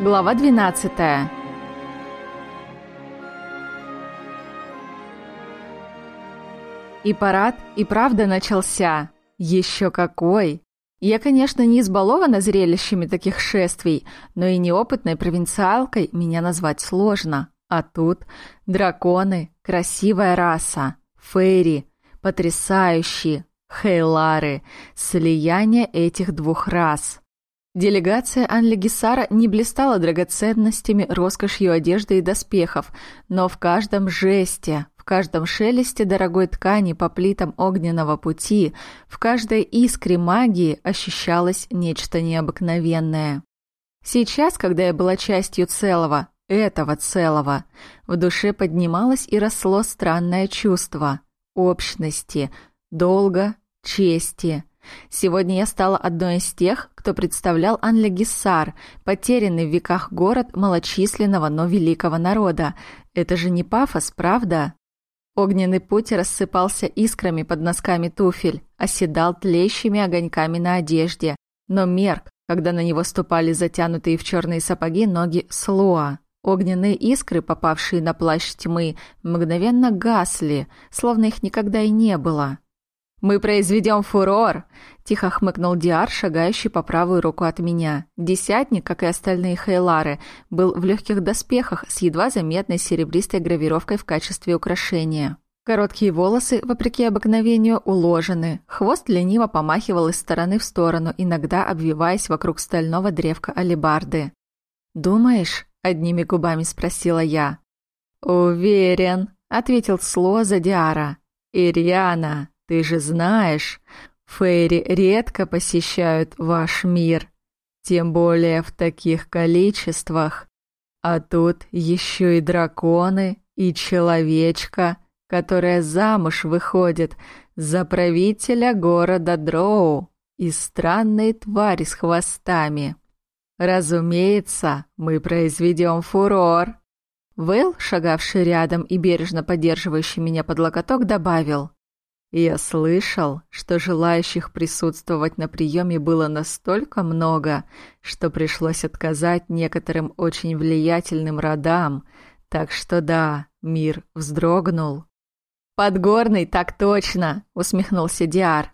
Глава 12. И парад и правда начался. Еще какой! Я, конечно, не избалована зрелищами таких шествий, но и неопытной провинциалкой меня назвать сложно. А тут драконы, красивая раса, фейри, потрясающие, хейлары, слияние этих двух рас. Делегация Анли не блистала драгоценностями, роскошью одежды и доспехов, но в каждом жесте, в каждом шелесте дорогой ткани по плитам огненного пути, в каждой искре магии ощущалось нечто необыкновенное. Сейчас, когда я была частью целого, этого целого, в душе поднималось и росло странное чувство общности, долга, чести – Сегодня я стала одной из тех, кто представлял Анлегиссар, потерянный в веках город малочисленного, но великого народа. Это же не пафос, правда? Огненный путь рассыпался искрами под носками туфель, оседал тлеющими огоньками на одежде, но мерк, когда на него ступали затянутые в черные сапоги ноги Слоа. Огненные искры, попавшие на плащ тьмы, мгновенно гасли, словно их никогда и не было. «Мы произведем фурор!» – тихо хмыкнул Диар, шагающий по правую руку от меня. Десятник, как и остальные хейлары, был в легких доспехах с едва заметной серебристой гравировкой в качестве украшения. Короткие волосы, вопреки обыкновению, уложены. Хвост лениво помахивал из стороны в сторону, иногда обвиваясь вокруг стального древка алебарды. «Думаешь?» – одними губами спросила я. «Уверен», – ответил Сло за Диара. «Ирьяна, ты же знаешь, фейри редко посещают ваш мир, тем более в таких количествах. А тут еще и драконы, и человечка, которая замуж выходит за правителя города Дроу и странные твари с хвостами. Разумеется, мы произведем фурор. Вэл, шагавший рядом и бережно поддерживающий меня под локоток, добавил. Я слышал, что желающих присутствовать на приеме было настолько много, что пришлось отказать некоторым очень влиятельным родам, так что да, мир вздрогнул. «Подгорный, так точно!» — усмехнулся Диар.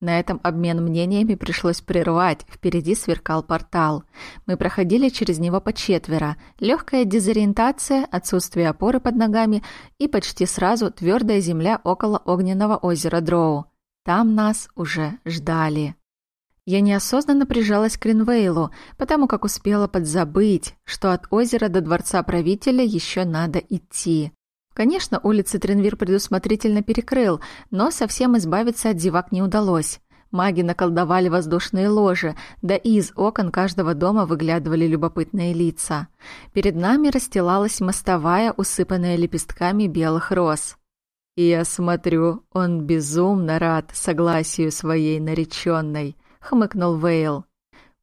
На этом обмен мнениями пришлось прервать. Впереди сверкал портал. Мы проходили через него по четверо. Легкая дезориентация, отсутствие опоры под ногами и почти сразу твердая земля около огненного озера Дроу. Там нас уже ждали. Я неосознанно прижалась к Ринвейлу, потому как успела подзабыть, что от озера до дворца правителя еще надо идти. Конечно, улицы Тренвир предусмотрительно перекрыл, но совсем избавиться от зевак не удалось. Маги наколдовали воздушные ложи, да и из окон каждого дома выглядывали любопытные лица. Перед нами расстилалась мостовая, усыпанная лепестками белых роз. И я смотрю, он безумно рад согласию своей нареченной, хмыкнул Вейл.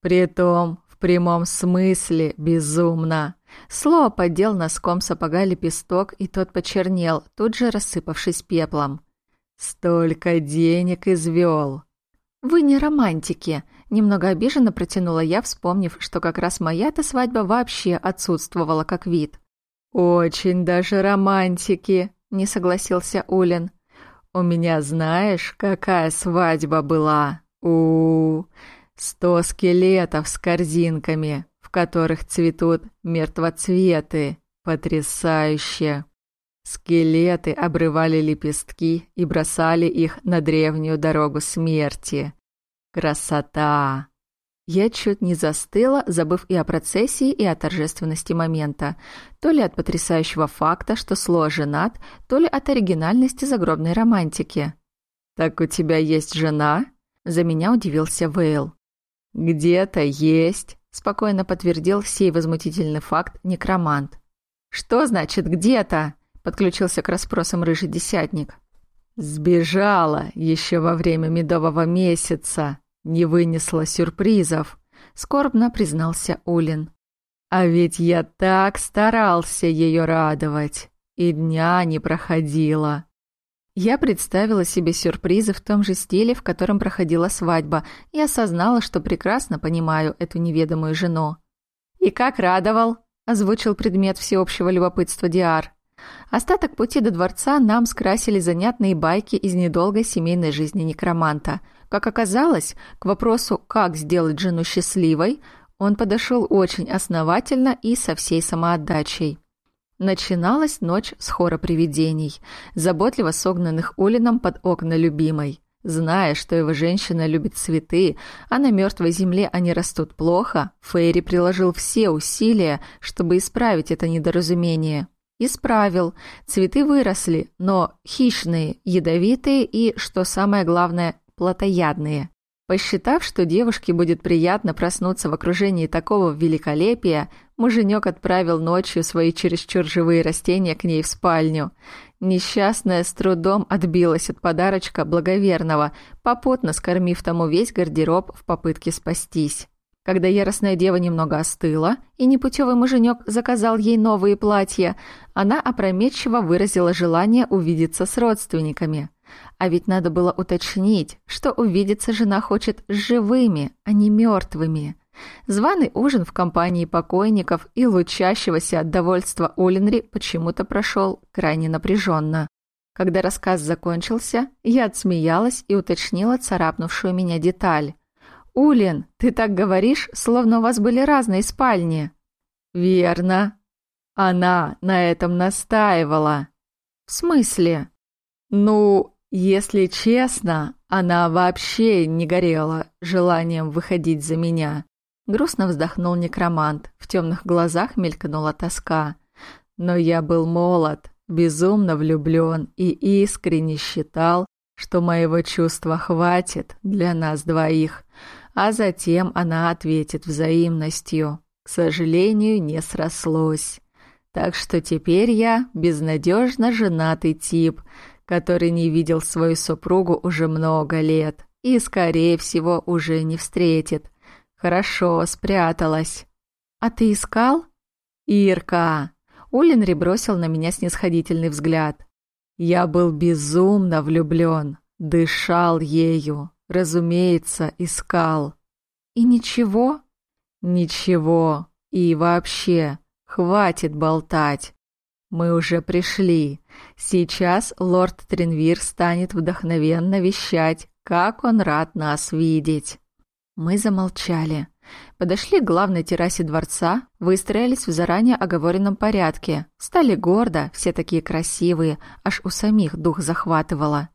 Притом, в прямом смысле, безумно. Слоа поддел носком сапога лепесток, и тот почернел, тут же рассыпавшись пеплом. «Столько денег извел!» «Вы не романтики!» Немного обиженно протянула я, вспомнив, что как раз моя-то свадьба вообще отсутствовала как вид. «Очень даже романтики!» — не согласился Улин. «У меня знаешь, какая свадьба была? у, -у, -у Сто скелетов с корзинками, которых цветут мертвоцветы. Потрясающе! Скелеты обрывали лепестки и бросали их на древнюю дорогу смерти. Красота! Я чуть не застыла, забыв и о процессии, и о торжественности момента. То ли от потрясающего факта, что Сло женат, то ли от оригинальности загробной романтики. «Так у тебя есть жена?» За меня удивился Вейл. «Где-то есть», спокойно подтвердил сей возмутительный факт некромант. «Что значит где-то?» — подключился к расспросам рыжий десятник. «Сбежала еще во время медового месяца, не вынесла сюрпризов», — скорбно признался Улин. «А ведь я так старался ее радовать, и дня не проходило. Я представила себе сюрпризы в том же стиле, в котором проходила свадьба, и осознала, что прекрасно понимаю эту неведомую жену. «И как радовал?» – озвучил предмет всеобщего любопытства Диар. Остаток пути до дворца нам скрасили занятные байки из недолгой семейной жизни некроманта. Как оказалось, к вопросу «как сделать жену счастливой» он подошел очень основательно и со всей самоотдачей. Начиналась ночь с хора привидений, заботливо согнанных Улином под окна любимой. Зная, что его женщина любит цветы, а на мертвой земле они растут плохо, Фейри приложил все усилия, чтобы исправить это недоразумение. Исправил. Цветы выросли, но хищные, ядовитые и, что самое главное, плотоядные. Посчитав, что девушке будет приятно проснуться в окружении такого великолепия, муженек отправил ночью свои чересчур живые растения к ней в спальню. Несчастная с трудом отбилась от подарочка благоверного, попутно скормив тому весь гардероб в попытке спастись. Когда яростная дева немного остыла, и непутевый муженек заказал ей новые платья, она опрометчиво выразила желание увидеться с родственниками. А ведь надо было уточнить, что увидеться жена хочет с живыми, а не мертвыми. Званый ужин в компании покойников и лучащегося от довольства Улинри почему-то прошел крайне напряженно. Когда рассказ закончился, я отсмеялась и уточнила царапнувшую меня деталь. «Улин, ты так говоришь, словно у вас были разные спальни». «Верно. Она на этом настаивала». «В смысле?» «Ну, если честно, она вообще не горела желанием выходить за меня. Грустно вздохнул некромант, в темных глазах мелькнула тоска. Но я был молод, безумно влюблен и искренне считал, что моего чувства хватит для нас двоих, а затем она ответит взаимностью. К сожалению, не срослось. Так что теперь я безнадежно женатый тип, который не видел свою супругу уже много лет и, скорее всего, уже не встретит. Хорошо, спряталась. А ты искал? Ирка. Улинри бросил на меня снисходительный взгляд. Я был безумно влюблен, дышал ею, разумеется, искал. И ничего? Ничего. И вообще, хватит болтать. Мы уже пришли. Сейчас лорд Тренвир станет вдохновенно вещать, как он рад нас видеть. Мы замолчали. Подошли к главной террасе дворца, выстроились в заранее оговоренном порядке. Стали гордо, все такие красивые, аж у самих дух захватывало.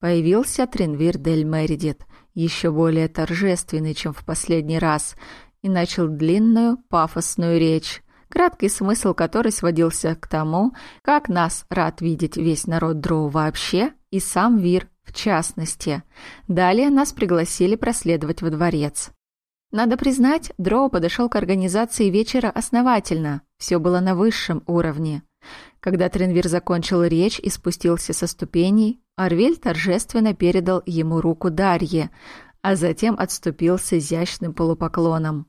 Появился Тренвир Дель Меридит, еще более торжественный, чем в последний раз, и начал длинную, пафосную речь, краткий смысл которой сводился к тому, как нас рад видеть весь народ Дроу вообще и сам Вир в частности. Далее нас пригласили проследовать во дворец. Надо признать, Дроу подошел к организации вечера основательно. Все было на высшем уровне. Когда Тренвир закончил речь и спустился со ступеней, Арвель торжественно передал ему руку Дарье, а затем отступил с изящным полупоклоном.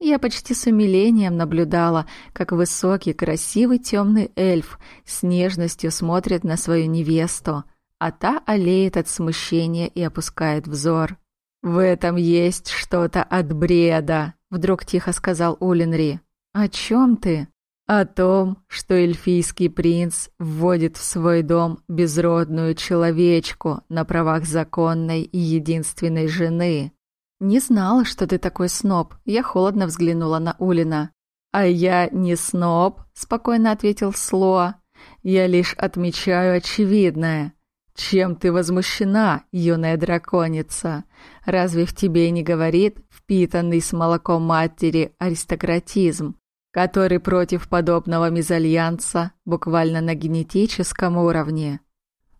Я почти с умилением наблюдала, как высокий, красивый темный эльф с нежностью смотрит на свою невесту, а та олеет от смущения и опускает взор. «В этом есть что-то от бреда», — вдруг тихо сказал Улинри. «О чем ты?» «О том, что эльфийский принц вводит в свой дом безродную человечку на правах законной и единственной жены». «Не знала, что ты такой сноб», — я холодно взглянула на Улина. «А я не сноб», — спокойно ответил Слоа. «Я лишь отмечаю очевидное. «Чем ты возмущена, юная драконица? Разве в тебе не говорит впитанный с молоком матери аристократизм, который против подобного мезальянса буквально на генетическом уровне?»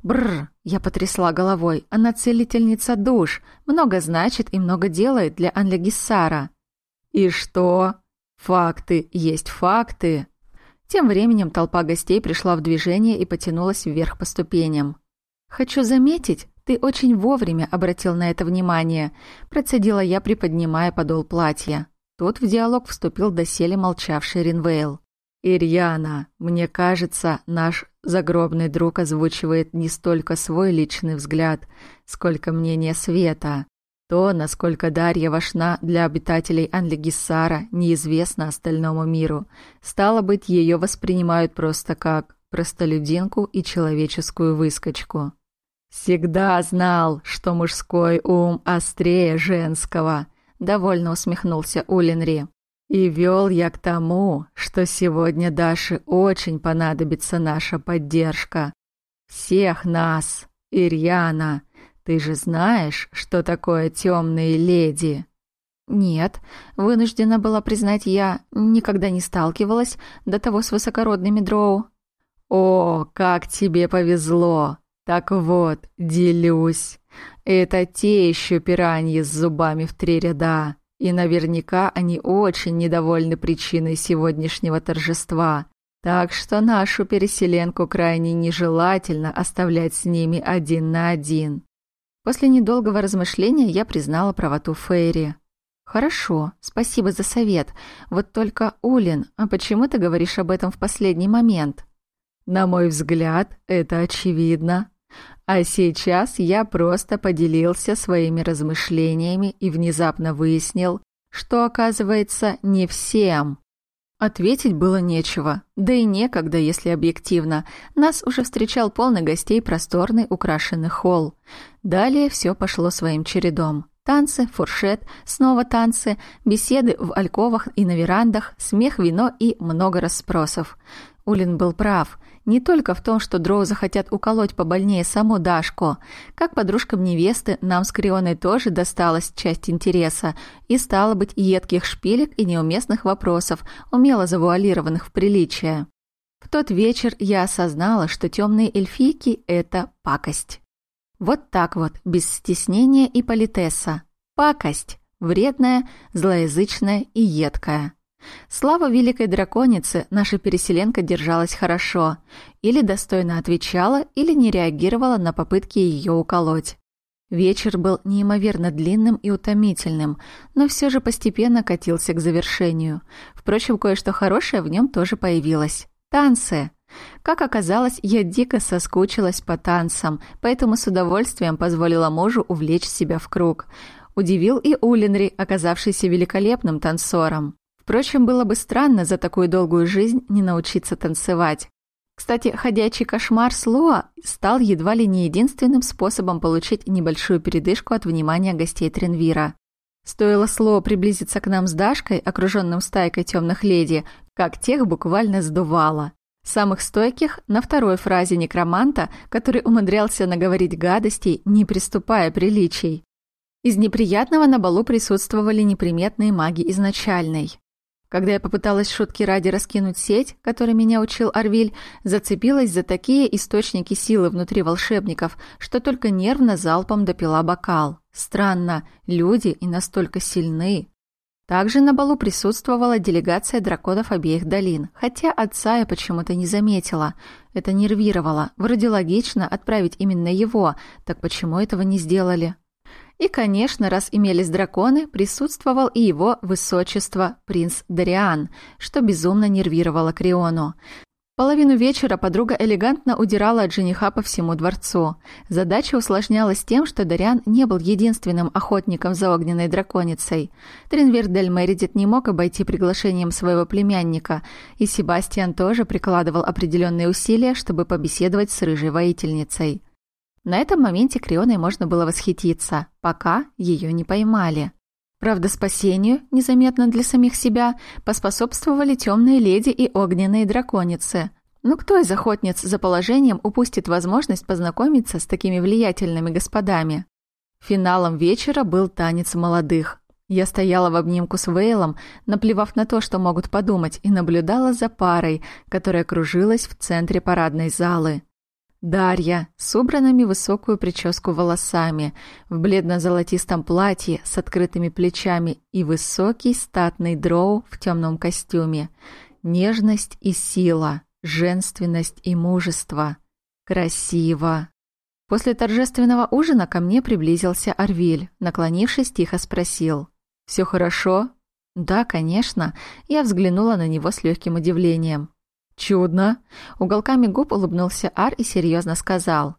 Бррр, я потрясла головой. Она целительница душ, много значит и много делает для Анлегиссара. И что? Факты есть факты. Тем временем толпа гостей пришла в движение и потянулась вверх по ступеням. «Хочу заметить, ты очень вовремя обратил на это внимание», процедила я, приподнимая подол платья. Тут в диалог вступил доселе молчавший Ринвейл. «Ирьяна, мне кажется, наш загробный друг озвучивает не столько свой личный взгляд, сколько мнение Света. То, насколько Дарья вошна для обитателей Анлигиссара, неизвестно остальному миру. Стало быть, ее воспринимают просто как простолюдинку и человеческую выскочку. «Всегда знал, что мужской ум острее женского», — довольно усмехнулся Улинри. «И вел я к тому, что сегодня Даше очень понадобится наша поддержка. Всех нас, Ирьяна, ты же знаешь, что такое темные леди?» «Нет», — вынуждена была признать я, никогда не сталкивалась до того с высокородными дроу. «О, как тебе повезло! Так вот, делюсь. Это те еще пираньи с зубами в три ряда, и наверняка они очень недовольны причиной сегодняшнего торжества. Так что нашу переселенку крайне нежелательно оставлять с ними один на один. После недолгого размышления я признала правоту Фейри. «Хорошо, спасибо за совет. Вот только, Улин, а почему ты говоришь об этом в последний момент?» «На мой взгляд, это очевидно. А сейчас я просто поделился своими размышлениями и внезапно выяснил, что, оказывается, не всем». Ответить было нечего, да и некогда, если объективно. Нас уже встречал полный гостей просторный украшенный холл. Далее все пошло своим чередом. Танцы, фуршет, снова танцы, беседы в альковах и на верандах, смех, вино и много расспросов. Улин был прав. Не только в том, что дроу захотят уколоть побольнее саму Дашку. Как подружкам невесты, нам с Крионой тоже досталась часть интереса. И стало быть едких шпилек и неуместных вопросов, умело завуалированных в приличие. В тот вечер я осознала, что темные эльфийки – это пакость. Вот так вот, без стеснения и политесса. Пакость. Вредная, злоязычная и едкая. Слава великой драконице, наша переселенка держалась хорошо. Или достойно отвечала, или не реагировала на попытки ее уколоть. Вечер был неимоверно длинным и утомительным, но все же постепенно катился к завершению. Впрочем, кое-что хорошее в нем тоже появилось. Танцы. Как оказалось, я дико соскучилась по танцам, поэтому с удовольствием позволила мужу увлечь себя в круг. Удивил и Улинри, оказавшийся великолепным танцором. Впрочем, было бы странно за такую долгую жизнь не научиться танцевать. Кстати, ходячий кошмар Слоа стал едва ли не единственным способом получить небольшую передышку от внимания гостей Тренвира. Стоило Слоа приблизиться к нам с Дашкой, окруженным стайкой темных леди, как тех буквально сдувало. Самых стойких на второй фразе некроманта, который умудрялся наговорить гадостей, не приступая приличий. Из неприятного на балу присутствовали неприметные маги изначальной. Когда я попыталась шутки ради раскинуть сеть, которой меня учил Арвиль, зацепилась за такие источники силы внутри волшебников, что только нервно залпом допила бокал. Странно, люди и настолько сильны. Также на балу присутствовала делегация драконов обеих долин, хотя отца я почему-то не заметила. Это нервировало. Вроде логично отправить именно его, так почему этого не сделали? И, конечно, раз имелись драконы, присутствовал и его высочество принц Дариан, что безумно нервировало Криону. Половину вечера подруга элегантно удирала от жениха по всему дворцу. Задача усложнялась тем, что Дариан не был единственным охотником за огненной драконицей. Тринвер Дель Мередит не мог обойти приглашением своего племянника, и Себастьян тоже прикладывал определенные усилия, чтобы побеседовать с рыжей воительницей. На этом моменте Крионой можно было восхититься, пока ее не поймали. Правда, спасению, незаметно для самих себя, поспособствовали темные леди и огненные драконицы. Ну кто из охотниц за положением упустит возможность познакомиться с такими влиятельными господами? Финалом вечера был танец молодых. Я стояла в обнимку с Вейлом, наплевав на то, что могут подумать, и наблюдала за парой, которая кружилась в центре парадной залы. Дарья с убранными высокую прическу волосами, в бледно-золотистом платье с открытыми плечами и высокий статный дроу в темном костюме. Нежность и сила, женственность и мужество. Красиво. После торжественного ужина ко мне приблизился Арвиль, наклонившись, тихо спросил. «Все хорошо?» «Да, конечно». Я взглянула на него с легким удивлением. «Чудно!» Уголками губ улыбнулся Ар и серьезно сказал.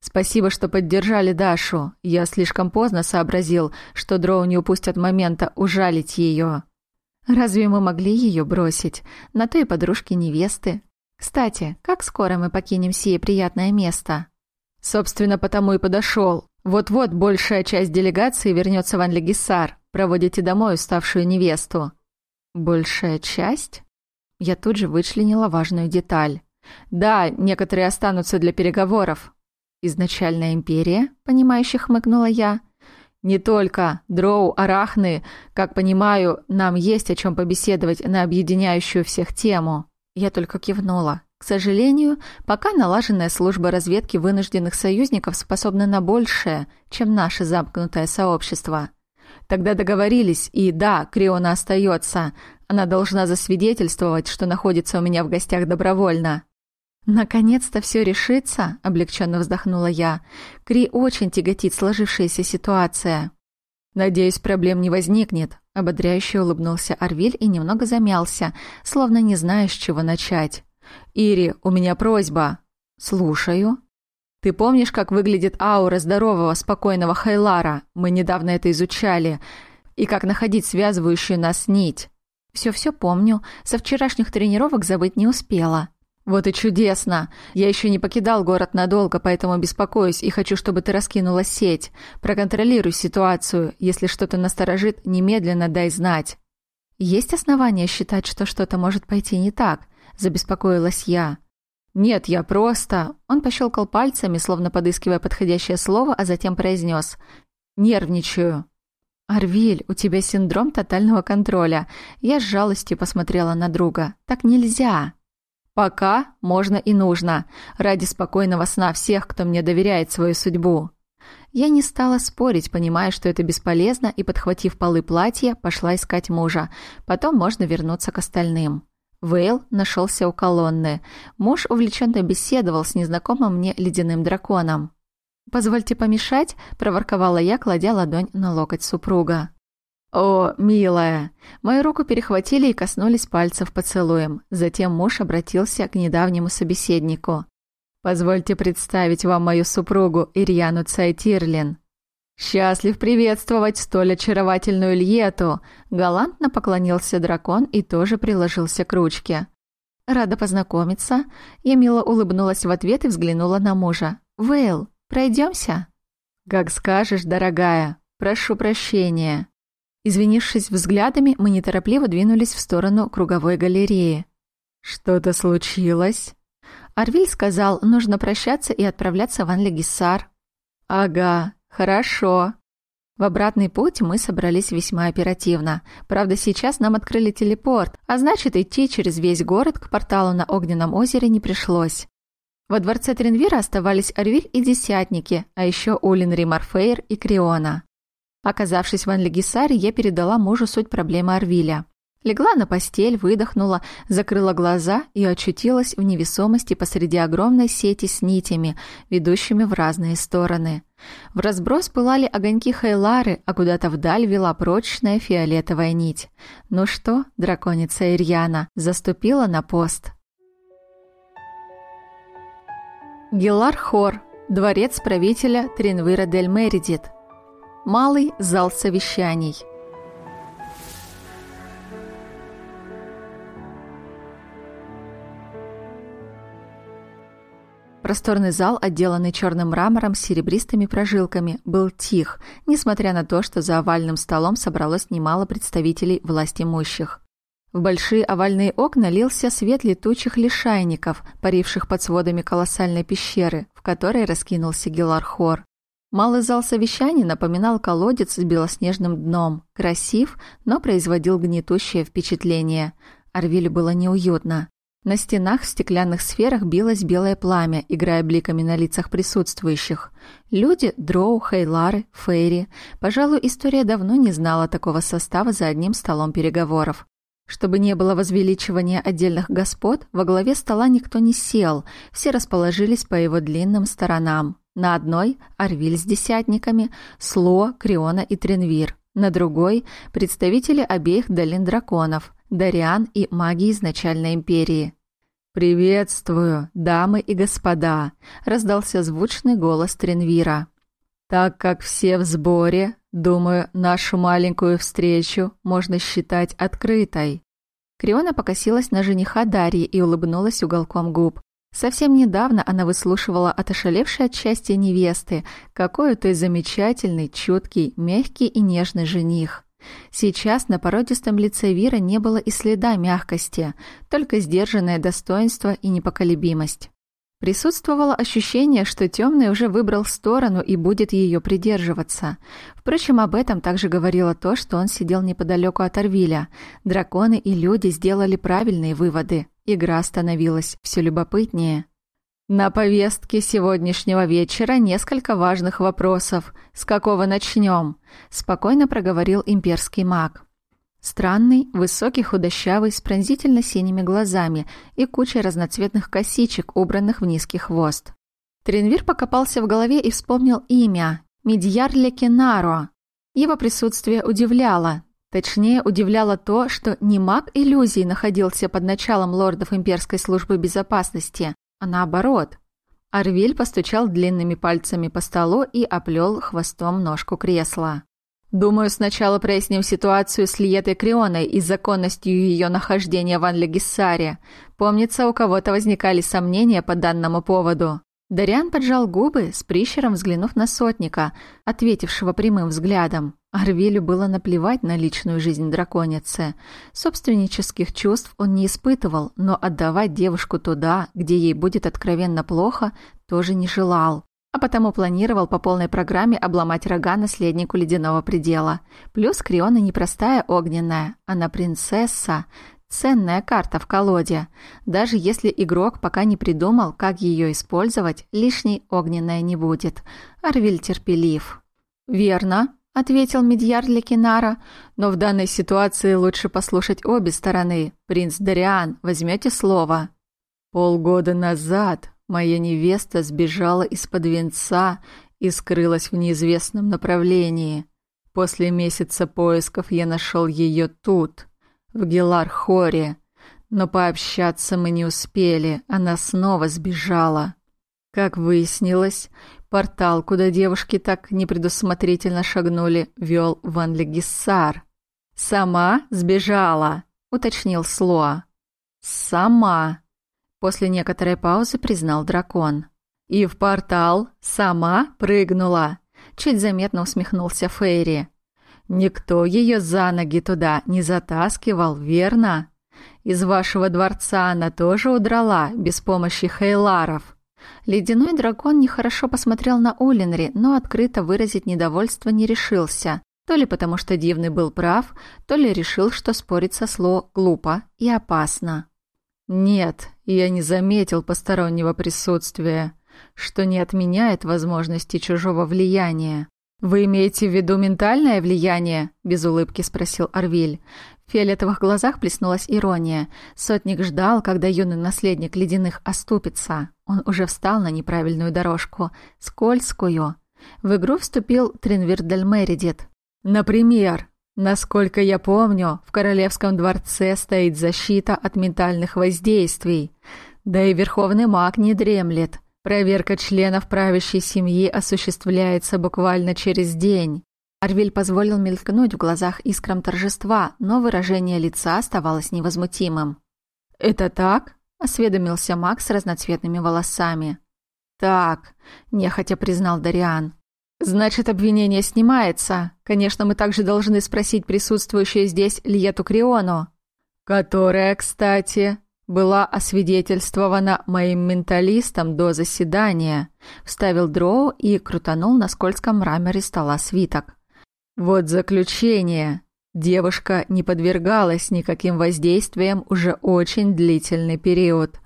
Спасибо, что поддержали Дашу. Я слишком поздно сообразил, что дроу не упустят момента ужалить ее. Разве мы могли ее бросить? На то и подружки невесты. Кстати, как скоро мы покинем сие приятное место? Собственно, потому и подошел. Вот-вот большая часть делегации вернется в Анлегисар. Проводите домой уставшую невесту. Большая часть? Я тут же вычленила важную деталь. Да, некоторые останутся для переговоров. Изначальная империя, понимающе хмыкнула я. Не только. Дроу, арахны. Как понимаю, нам есть о чем побеседовать на объединяющую всех тему. Я только кивнула. К сожалению, пока налаженная служба разведки вынужденных союзников способна на большее, чем наше замкнутое сообщество. Тогда договорились, и да, Криона остается. Она должна засвидетельствовать, что находится у меня в гостях добровольно. «Наконец-то все решится», — облегченно вздохнула я. «Кри очень тяготит сложившаяся ситуация». «Надеюсь, проблем не возникнет», — ободряюще улыбнулся Арвиль и немного замялся, словно не зная, с чего начать. «Ири, у меня просьба». «Слушаю». «Ты помнишь, как выглядит аура здорового, спокойного Хайлара? Мы недавно это изучали. И как находить связывающую нас нить?» «Все-все помню. Со вчерашних тренировок забыть не успела». «Вот и чудесно! Я еще не покидал город надолго, поэтому беспокоюсь и хочу, чтобы ты раскинула сеть. Проконтролируй ситуацию. Если что-то насторожит, немедленно дай знать». «Есть основания считать, что что-то может пойти не так?» – забеспокоилась я. «Нет, я просто...» Он пощелкал пальцами, словно подыскивая подходящее слово, а затем произнес. «Нервничаю». «Арвиль, у тебя синдром тотального контроля». Я с жалостью посмотрела на друга. «Так нельзя». Пока можно и нужно, ради спокойного сна всех, кто мне доверяет свою судьбу. Я не стала спорить, понимая, что это бесполезно, и, подхватив полы платья, пошла искать мужа. Потом можно вернуться к остальным. Вейл нашелся у колонны. Муж увлеченно беседовал с незнакомым мне ледяным драконом. «Позвольте помешать», — проворковала я, кладя ладонь на локоть супруга. «О, милая!» Мою руку перехватили и коснулись пальцев поцелуем. Затем муж обратился к недавнему собеседнику. «Позвольте представить вам мою супругу Ирьяну Цайтирлин». «Счастлив приветствовать столь очаровательную Льету!» Галантно поклонился дракон и тоже приложился к ручке. «Рада познакомиться». Я мило улыбнулась в ответ и взглянула на мужа. «Вейл, пройдемся?» «Как скажешь, дорогая. Прошу прощения». Извинившись взглядами, мы неторопливо двинулись в сторону круговой галереи. «Что-то случилось?» Арвиль сказал, нужно прощаться и отправляться в Анлегиссар. «Ага, хорошо». В обратный путь мы собрались весьма оперативно. Правда, сейчас нам открыли телепорт, а значит, идти через весь город к порталу на Огненном озере не пришлось. Во дворце Тринвира оставались Арвиль и Десятники, а еще Улинри Марфейр и Криона. Оказавшись в Анлегисаре, я передала мужу суть проблемы Арвиля. Легла на постель, выдохнула, закрыла глаза и очутилась в невесомости посреди огромной сети с нитями, ведущими в разные стороны. В разброс пылали огоньки Хайлары, а куда-то вдаль вела прочная фиолетовая нить. Ну что, драконица Ирьяна, заступила на пост. Гелар Хор, дворец правителя Тринвира дель Меридит – Малый зал совещаний. Просторный зал, отделанный черным мрамором с серебристыми прожилками, был тих, несмотря на то, что за овальным столом собралось немало представителей власть имущих. В большие овальные окна лился свет летучих лишайников, паривших под сводами колоссальной пещеры, в которой раскинулся Гелархор. Малый зал совещаний напоминал колодец с белоснежным дном. Красив, но производил гнетущее впечатление. Арвилю было неуютно. На стенах в стеклянных сферах билось белое пламя, играя бликами на лицах присутствующих. Люди, дроу, хейлары, фейри. Пожалуй, история давно не знала такого состава за одним столом переговоров. Чтобы не было возвеличивания отдельных господ, во главе стола никто не сел, все расположились по его длинным сторонам. На одной – Арвиль с десятниками, Сло, Криона и Тренвир. На другой – представители обеих долин драконов – Дариан и маги изначальной империи. «Приветствую, дамы и господа!» — раздался звучный голос Тренвира. «Так как все в сборе, думаю, нашу маленькую встречу можно считать открытой». Криона покосилась на жениха Дарьи и улыбнулась уголком губ. Совсем недавно она выслушивала от ошалевшей от счастья невесты, какой ты замечательный, чуткий, мягкий и нежный жених. Сейчас на породистом лице Вира не было и следа мягкости, только сдержанное достоинство и непоколебимость. Присутствовало ощущение, что темный уже выбрал сторону и будет ее придерживаться. Впрочем, об этом также говорило то, что он сидел неподалеку от Арвиля. Драконы и люди сделали правильные выводы. Игра становилась все любопытнее. На повестке сегодняшнего вечера несколько важных вопросов. С какого начнем? Спокойно проговорил имперский маг. Странный, высокий, худощавый, с пронзительно синими глазами и кучей разноцветных косичек, убранных в низкий хвост. Тренвир покопался в голове и вспомнил имя – Медьяр Лекенаро. Его присутствие удивляло. Точнее, удивляло то, что не маг иллюзий находился под началом лордов имперской службы безопасности, а наоборот. Арвиль постучал длинными пальцами по столу и оплел хвостом ножку кресла. Думаю, сначала проясним ситуацию с Лиетой Крионой и законностью ее нахождения в Анлегиссаре. Помнится, у кого-то возникали сомнения по данному поводу. Дариан поджал губы, с прищером взглянув на сотника, ответившего прямым взглядом. Арвилю было наплевать на личную жизнь драконицы. Собственнических чувств он не испытывал, но отдавать девушку туда, где ей будет откровенно плохо, тоже не желал а потому планировал по полной программе обломать рога наследнику ледяного предела. Плюс Криона не простая огненная, она принцесса, ценная карта в колоде. Даже если игрок пока не придумал, как ее использовать, лишней огненная не будет. Арвиль терпелив. «Верно», — ответил Медьяр для Кинара, «но в данной ситуации лучше послушать обе стороны. Принц Дариан, возьмете слово?» «Полгода назад Моя невеста сбежала из-под венца и скрылась в неизвестном направлении. После месяца поисков я нашел ее тут, в Гелархоре, но пообщаться мы не успели, она снова сбежала. Как выяснилось, портал, куда девушки так непредусмотрительно шагнули, вел в Анлегиссар. «Сама сбежала», — уточнил Слоа. «Сама», После некоторой паузы признал дракон. «И в портал сама прыгнула!» Чуть заметно усмехнулся Фейри. «Никто ее за ноги туда не затаскивал, верно? Из вашего дворца она тоже удрала, без помощи хейларов». Ледяной дракон нехорошо посмотрел на Улинри, но открыто выразить недовольство не решился. То ли потому, что Дивный был прав, то ли решил, что спорить со Сло глупо и опасно. Нет, я не заметил постороннего присутствия, что не отменяет возможности чужого влияния. «Вы имеете в виду ментальное влияние?» – без улыбки спросил Арвиль. В фиолетовых глазах плеснулась ирония. Сотник ждал, когда юный наследник ледяных оступится. Он уже встал на неправильную дорожку, скользкую. В игру вступил Тринвир Дель Мередит. «Например?» Насколько я помню, в королевском дворце стоит защита от ментальных воздействий. Да и верховный маг не дремлет. Проверка членов правящей семьи осуществляется буквально через день. Арвиль позволил мелькнуть в глазах искрам торжества, но выражение лица оставалось невозмутимым. «Это так?» – осведомился маг с разноцветными волосами. «Так», – нехотя признал Дариан. Значит, обвинение снимается. Конечно, мы также должны спросить присутствующую здесь Льету Криону, которая, кстати, была освидетельствована моим менталистом до заседания, вставил Дроу и крутанул на скользком мраморе стола свиток. Вот заключение. Девушка не подвергалась никаким воздействиям уже очень длительный период,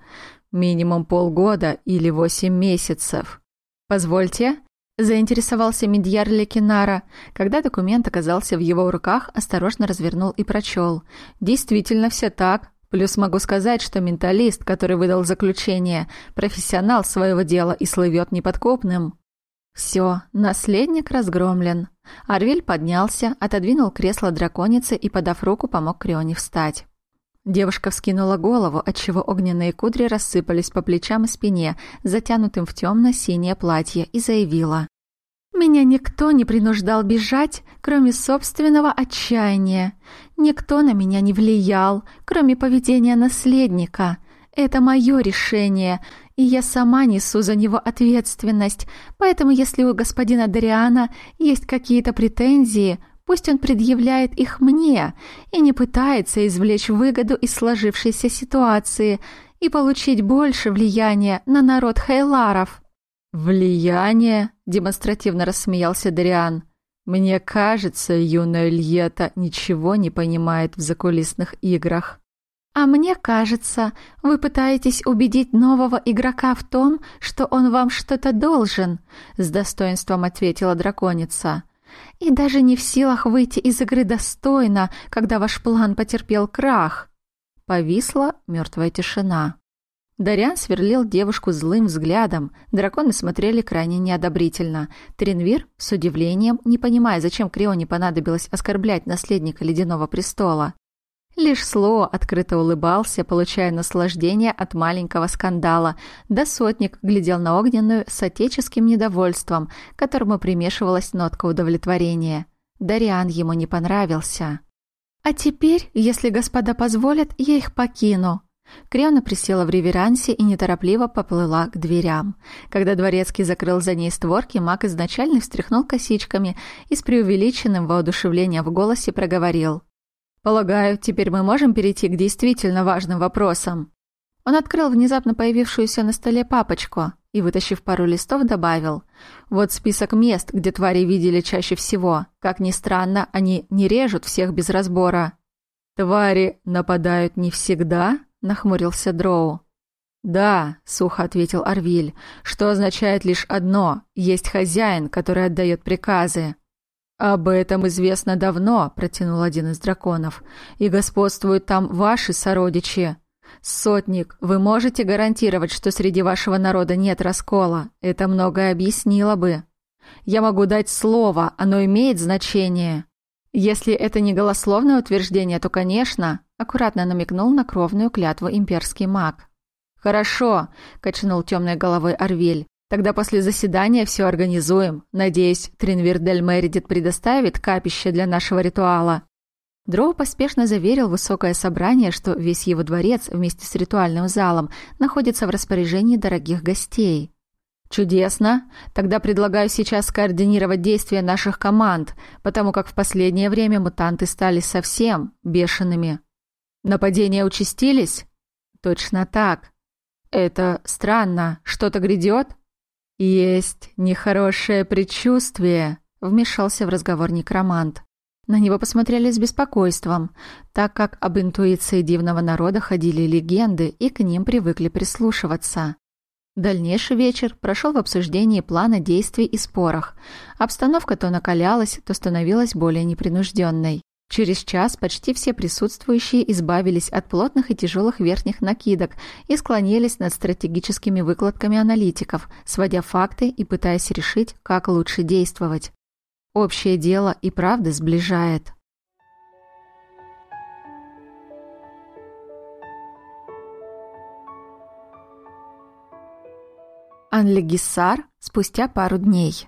минимум полгода или восемь месяцев. Позвольте, Заинтересовался Медьяр Лекинара. Когда документ оказался в его руках, осторожно развернул и прочел. Действительно все так. Плюс могу сказать, что менталист, который выдал заключение, профессионал своего дела и слывет неподкупным. Все, наследник разгромлен. Арвиль поднялся, отодвинул кресло драконицы и, подав руку, помог Крионе встать. Девушка вскинула голову, отчего огненные кудри рассыпались по плечам и спине, затянутым в темно-синее платье, и заявила. «Меня никто не принуждал бежать, кроме собственного отчаяния. Никто на меня не влиял, кроме поведения наследника. Это мое решение, и я сама несу за него ответственность. Поэтому если у господина Дариана есть какие-то претензии, Пусть он предъявляет их мне и не пытается извлечь выгоду из сложившейся ситуации и получить больше влияния на народ Хейларов. «Влияние?» — демонстративно рассмеялся Дариан. «Мне кажется, юная Льета ничего не понимает в закулисных играх». «А мне кажется, вы пытаетесь убедить нового игрока в том, что он вам что-то должен», — с достоинством ответила драконица и даже не в силах выйти из игры достойно, когда ваш план потерпел крах. Повисла мертвая тишина. Дарян сверлил девушку злым взглядом. Драконы смотрели крайне неодобрительно. Тренвир с удивлением, не понимая, зачем Крионе понадобилось оскорблять наследника Ледяного престола. Лишь Сло открыто улыбался, получая наслаждение от маленького скандала, да сотник глядел на огненную с отеческим недовольством, которому примешивалась нотка удовлетворения. Дариан ему не понравился. «А теперь, если господа позволят, я их покину». Криона присела в реверансе и неторопливо поплыла к дверям. Когда дворецкий закрыл за ней створки, маг изначально встряхнул косичками и с преувеличенным воодушевлением в голосе проговорил. Полагаю, теперь мы можем перейти к действительно важным вопросам. Он открыл внезапно появившуюся на столе папочку и, вытащив пару листов, добавил. Вот список мест, где твари видели чаще всего. Как ни странно, они не режут всех без разбора. «Твари нападают не всегда?» — нахмурился Дроу. «Да», — сухо ответил Арвиль, — «что означает лишь одно — есть хозяин, который отдает приказы». «Об этом известно давно», — протянул один из драконов. «И господствуют там ваши сородичи. Сотник, вы можете гарантировать, что среди вашего народа нет раскола? Это многое объяснило бы. Я могу дать слово, оно имеет значение». Если это не голословное утверждение, то, конечно, аккуратно намекнул на кровную клятву имперский маг. «Хорошо», — качнул темной головой Арвель. Тогда после заседания все организуем. Надеюсь, Тринвир Мередит предоставит капище для нашего ритуала». Дроу поспешно заверил высокое собрание, что весь его дворец вместе с ритуальным залом находится в распоряжении дорогих гостей. «Чудесно! Тогда предлагаю сейчас координировать действия наших команд, потому как в последнее время мутанты стали совсем бешеными. Нападения участились?» «Точно так. Это странно. Что-то грядет?» «Есть нехорошее предчувствие», — вмешался в разговор некромант. На него посмотрели с беспокойством, так как об интуиции дивного народа ходили легенды, и к ним привыкли прислушиваться. Дальнейший вечер прошел в обсуждении плана действий и спорах. Обстановка то накалялась, то становилась более непринужденной. Через час почти все присутствующие избавились от плотных и тяжелых верхних накидок и склонились над стратегическими выкладками аналитиков, сводя факты и пытаясь решить, как лучше действовать. Общее дело и правда сближает. Анлегиссар спустя пару дней.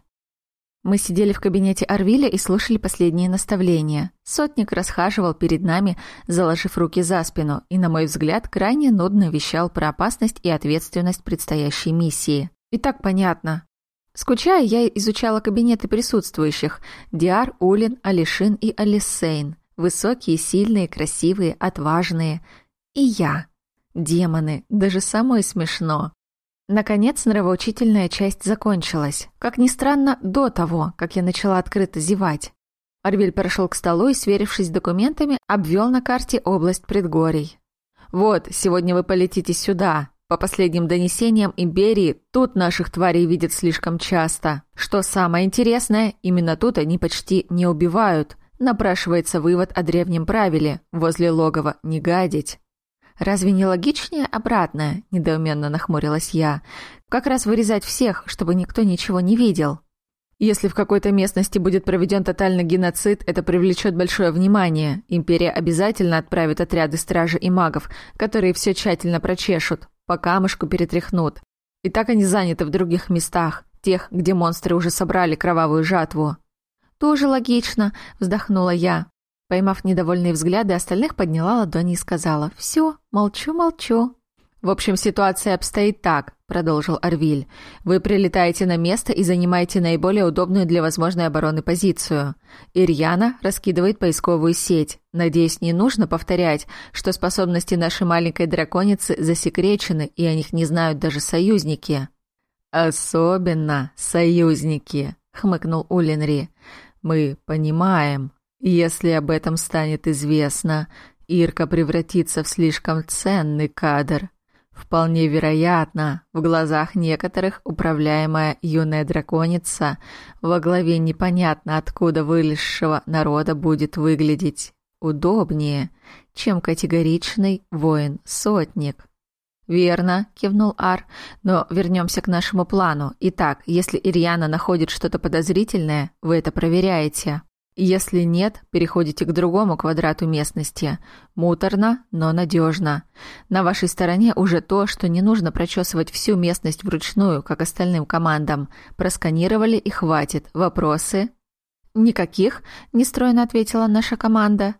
Мы сидели в кабинете Арвиля и слушали последние наставления. Сотник расхаживал перед нами, заложив руки за спину, и, на мой взгляд, крайне нудно вещал про опасность и ответственность предстоящей миссии. И так понятно. Скучая, я изучала кабинеты присутствующих. Диар, Улин, Алишин и Алисейн. Высокие, сильные, красивые, отважные. И я. Демоны. Даже самое смешно. Наконец, нравоучительная часть закончилась. Как ни странно, до того, как я начала открыто зевать. Арвиль прошел к столу и, сверившись с документами, обвел на карте область предгорий. «Вот, сегодня вы полетите сюда. По последним донесениям Империи, тут наших тварей видят слишком часто. Что самое интересное, именно тут они почти не убивают. Напрашивается вывод о древнем правиле – возле логова не гадить». Разве не логичнее обратное? Недоуменно нахмурилась я. Как раз вырезать всех, чтобы никто ничего не видел. Если в какой-то местности будет проведен тотальный геноцид, это привлечет большое внимание. Империя обязательно отправит отряды стражи и магов, которые все тщательно прочешут, по камушку перетряхнут. И так они заняты в других местах, тех, где монстры уже собрали кровавую жатву. «Тоже логично», — вздохнула я. Поймав недовольные взгляды, остальных подняла ладони и сказала «Все, молчу, молчу». «В общем, ситуация обстоит так», — продолжил Арвиль. «Вы прилетаете на место и занимаете наиболее удобную для возможной обороны позицию. Ирьяна раскидывает поисковую сеть. Надеюсь, не нужно повторять, что способности нашей маленькой драконицы засекречены, и о них не знают даже союзники». «Особенно союзники», — хмыкнул Улинри. «Мы понимаем, если об этом станет известно, Ирка превратится в слишком ценный кадр». Вполне вероятно, в глазах некоторых управляемая юная драконица во главе непонятно откуда вылезшего народа будет выглядеть удобнее, чем категоричный воин-сотник. «Верно», — кивнул Ар, — «но вернемся к нашему плану. Итак, если Ирьяна находит что-то подозрительное, вы это проверяете». Если нет, переходите к другому квадрату местности. Муторно, но надежно. На вашей стороне уже то, что не нужно прочесывать всю местность вручную, как остальным командам. Просканировали и хватит. Вопросы? Никаких, нестройно ответила наша команда.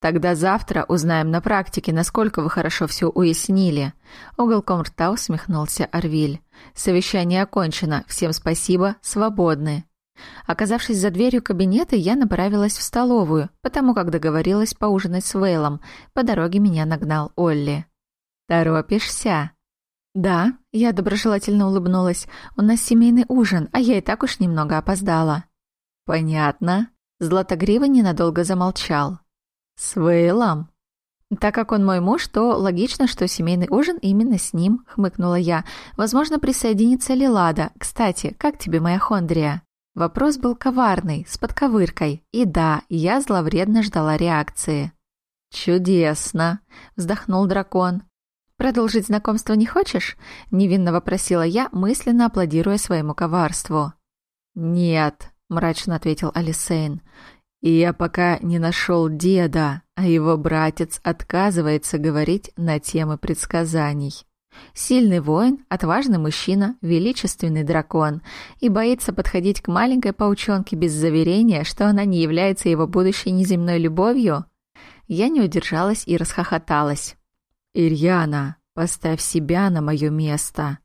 Тогда завтра узнаем на практике, насколько вы хорошо все уяснили. Уголком рта усмехнулся Арвиль. Совещание окончено. Всем спасибо. Свободны. Оказавшись за дверью кабинета, я направилась в столовую, потому как договорилась поужинать с Вейлом. По дороге меня нагнал Олли. «Торопишься?» «Да», — я доброжелательно улыбнулась. «У нас семейный ужин, а я и так уж немного опоздала». «Понятно». Златогрива ненадолго замолчал. «С Вейлом?» «Так как он мой муж, то логично, что семейный ужин именно с ним», — хмыкнула я. «Возможно, присоединится Лилада. Кстати, как тебе моя хондрия?» Вопрос был коварный, с подковыркой. И да, я зловредно ждала реакции. «Чудесно!» — вздохнул дракон. «Продолжить знакомство не хочешь?» — невинно вопросила я, мысленно аплодируя своему коварству. «Нет», — мрачно ответил Алисейн. «И я пока не нашел деда, а его братец отказывается говорить на темы предсказаний». Сильный воин, отважный мужчина, величественный дракон и боится подходить к маленькой паучонке без заверения, что она не является его будущей неземной любовью? Я не удержалась и расхохоталась. «Ирьяна, поставь себя на мое место»,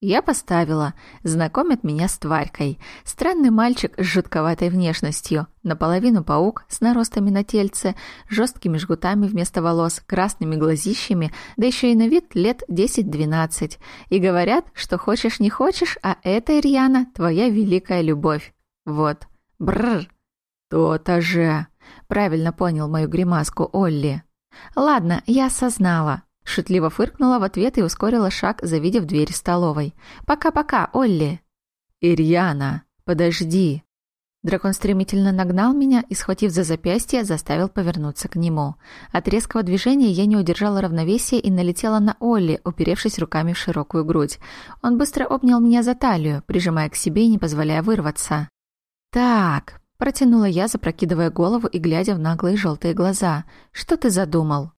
я поставила. Знакомят меня с тварькой. Странный мальчик с жутковатой внешностью. Наполовину паук, с наростами на тельце, жесткими жгутами вместо волос, красными глазищами, да еще и на вид лет 10-12. И говорят, что хочешь не хочешь, а это, Ирьяна, твоя великая любовь. Вот. Бррр. То-то же. Правильно понял мою гримаску Олли. Ладно, я осознала. Шутливо фыркнула в ответ и ускорила шаг, завидев дверь столовой. «Пока-пока, Олли!» «Ирьяна, подожди!» Дракон стремительно нагнал меня и, схватив за запястье, заставил повернуться к нему. От резкого движения я не удержала равновесия и налетела на Олли, уперевшись руками в широкую грудь. Он быстро обнял меня за талию, прижимая к себе и не позволяя вырваться. «Так», — протянула я, запрокидывая голову и глядя в наглые желтые глаза. «Что ты задумал?»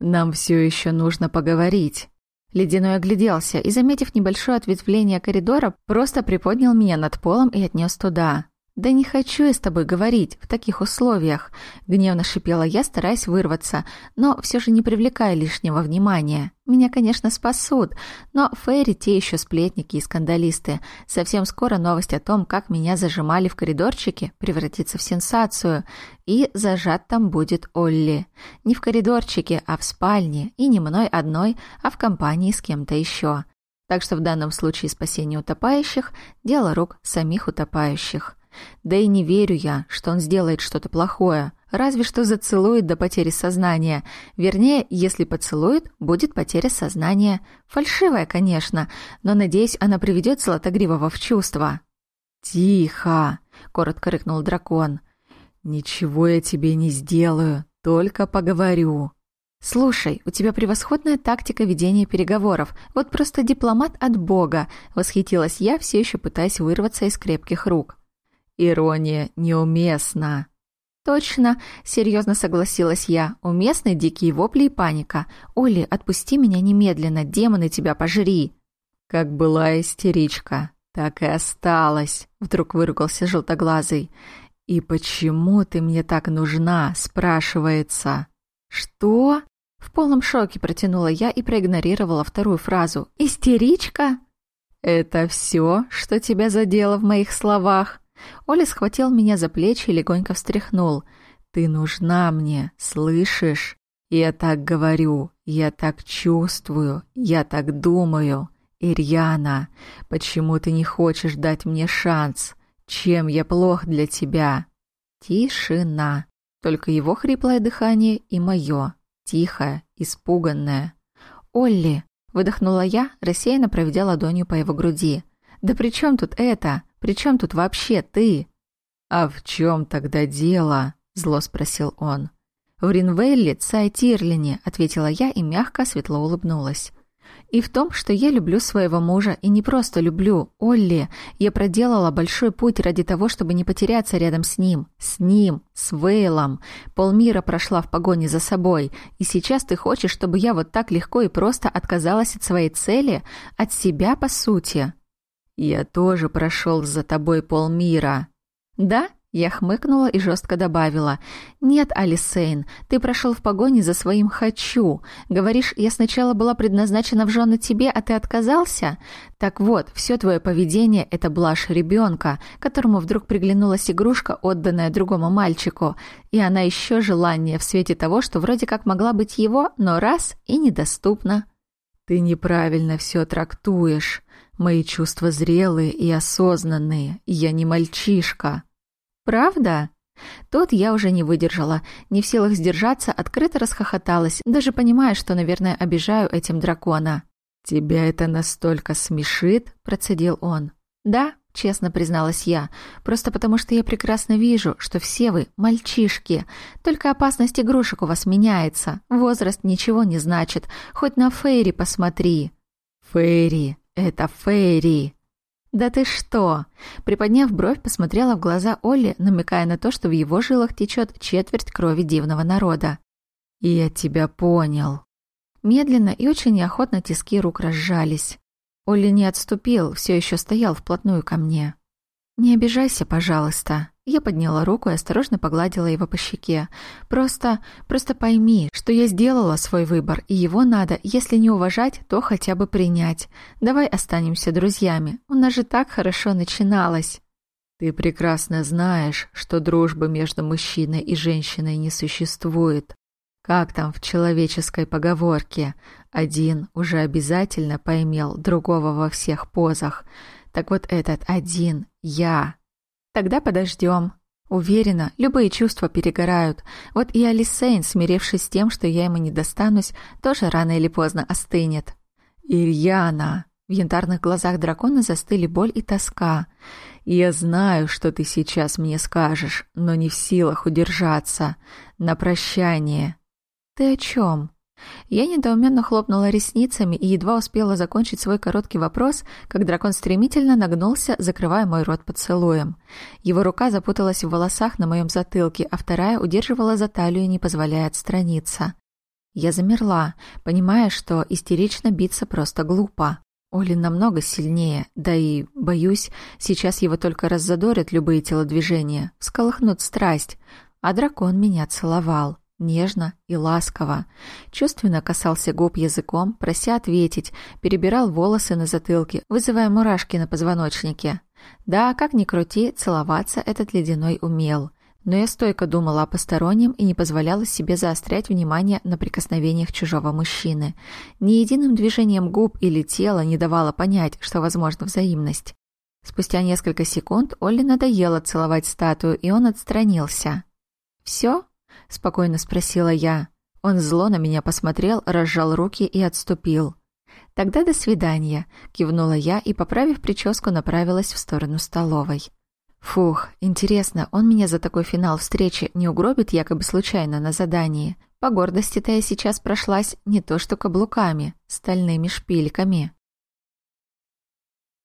«Нам все еще нужно поговорить». Ледяной огляделся и, заметив небольшое ответвление коридора, просто приподнял меня над полом и отнес туда. «Да не хочу я с тобой говорить в таких условиях», — гневно шипела я, стараясь вырваться, но все же не привлекая лишнего внимания. «Меня, конечно, спасут, но Фейри те еще сплетники и скандалисты. Совсем скоро новость о том, как меня зажимали в коридорчике, превратится в сенсацию, и зажат там будет Олли. Не в коридорчике, а в спальне, и не мной одной, а в компании с кем-то еще. Так что в данном случае спасение утопающих – дело рук самих утопающих». Да и не верю я, что он сделает что-то плохое, разве что зацелует до потери сознания. Вернее, если поцелует, будет потеря сознания. Фальшивая, конечно, но, надеюсь, она приведет Златогривого в чувство. «Тихо!» — коротко рыкнул дракон. «Ничего я тебе не сделаю, только поговорю». «Слушай, у тебя превосходная тактика ведения переговоров. Вот просто дипломат от бога», — восхитилась я, все еще пытаясь вырваться из крепких рук. Ирония неуместна. «Точно», — серьезно согласилась я. «Уместны дикие вопли и паника. Оли, отпусти меня немедленно, демоны тебя пожри!» «Как была истеричка, так и осталась», — вдруг выругался желтоглазый. «И почему ты мне так нужна?» — спрашивается. «Что?» В полном шоке протянула я и проигнорировала вторую фразу. «Истеричка?» «Это все, что тебя задело в моих словах?» Оля схватил меня за плечи и легонько встряхнул. «Ты нужна мне, слышишь? Я так говорю, я так чувствую, я так думаю. Ирьяна, почему ты не хочешь дать мне шанс? Чем я плох для тебя?» Тишина. Только его хриплое дыхание и мое, тихое, испуганное. «Олли!» — выдохнула я, рассеянно проведя ладонью по его груди. «Да при чем тут это? При чем тут вообще ты?» «А в чем тогда дело?» — зло спросил он. «В Ринвелле, Цайтирлине», — ответила я и мягко, светло улыбнулась. «И в том, что я люблю своего мужа, и не просто люблю. Олли, я проделала большой путь ради того, чтобы не потеряться рядом с ним. С ним, с Вейлом. Полмира прошла в погоне за собой. И сейчас ты хочешь, чтобы я вот так легко и просто отказалась от своей цели? От себя, по сути?» «Я тоже прошел за тобой полмира». «Да?» Я хмыкнула и жестко добавила. «Нет, Алисейн, ты прошел в погоне за своим «хочу». Говоришь, я сначала была предназначена в жены тебе, а ты отказался? Так вот, все твое поведение — это блажь ребенка, которому вдруг приглянулась игрушка, отданная другому мальчику, и она еще желание в свете того, что вроде как могла быть его, но раз — и недоступна». «Ты неправильно все трактуешь. Мои чувства зрелые и осознанные. Я не мальчишка». «Правда?» Тут я уже не выдержала, не в силах сдержаться, открыто расхохоталась, даже понимая, что, наверное, обижаю этим дракона. «Тебя это настолько смешит?» – процедил он. «Да», – честно призналась я, «просто потому что я прекрасно вижу, что все вы – мальчишки. Только опасность игрушек у вас меняется. Возраст ничего не значит. Хоть на Фейри посмотри». «Фейри, это Фейри!» «Да ты что?» Приподняв бровь, посмотрела в глаза Олли, намекая на то, что в его жилах течет четверть крови дивного народа. «Я тебя понял». Медленно и очень неохотно тиски рук разжались. Олли не отступил, все еще стоял вплотную ко мне. «Не обижайся, пожалуйста». Я подняла руку и осторожно погладила его по щеке. «Просто, просто пойми, что я сделала свой выбор, и его надо, если не уважать, то хотя бы принять. Давай останемся друзьями. У нас же так хорошо начиналось». «Ты прекрасно знаешь, что дружбы между мужчиной и женщиной не существует. Как там в человеческой поговорке? Один уже обязательно поймел другого во всех позах. Так вот этот один — я». Тогда подождем. Уверена, любые чувства перегорают. Вот и Алисейн, смирившись с тем, что я ему не достанусь, тоже рано или поздно остынет. «Ирьяна!» В янтарных глазах дракона застыли боль и тоска. «Я знаю, что ты сейчас мне скажешь, но не в силах удержаться. На прощание». «Ты о чем?» Я недоуменно хлопнула ресницами и едва успела закончить свой короткий вопрос, как дракон стремительно нагнулся, закрывая мой рот поцелуем. Его рука запуталась в волосах на моем затылке, а вторая удерживала за талию, не позволяя отстраниться. Я замерла, понимая, что истерично биться просто глупо. Олин намного сильнее, да и, боюсь, сейчас его только раззадорят любые телодвижения, всколыхнут страсть, а дракон меня целовал нежно и ласково. Чувственно касался губ языком, прося ответить, перебирал волосы на затылке, вызывая мурашки на позвоночнике. Да, как ни крути, целоваться этот ледяной умел. Но я стойко думала о постороннем и не позволяла себе заострять внимание на прикосновениях чужого мужчины. Ни единым движением губ или тела не давало понять, что возможна взаимность. Спустя несколько секунд Олли надоело целовать статую, и он отстранился. «Все?» — спокойно спросила я. Он зло на меня посмотрел, разжал руки и отступил. «Тогда до свидания», — кивнула я и, поправив прическу, направилась в сторону столовой. Фух, интересно, он меня за такой финал встречи не угробит якобы случайно на задании? По гордости-то я сейчас прошлась не то что каблуками, стальными шпильками.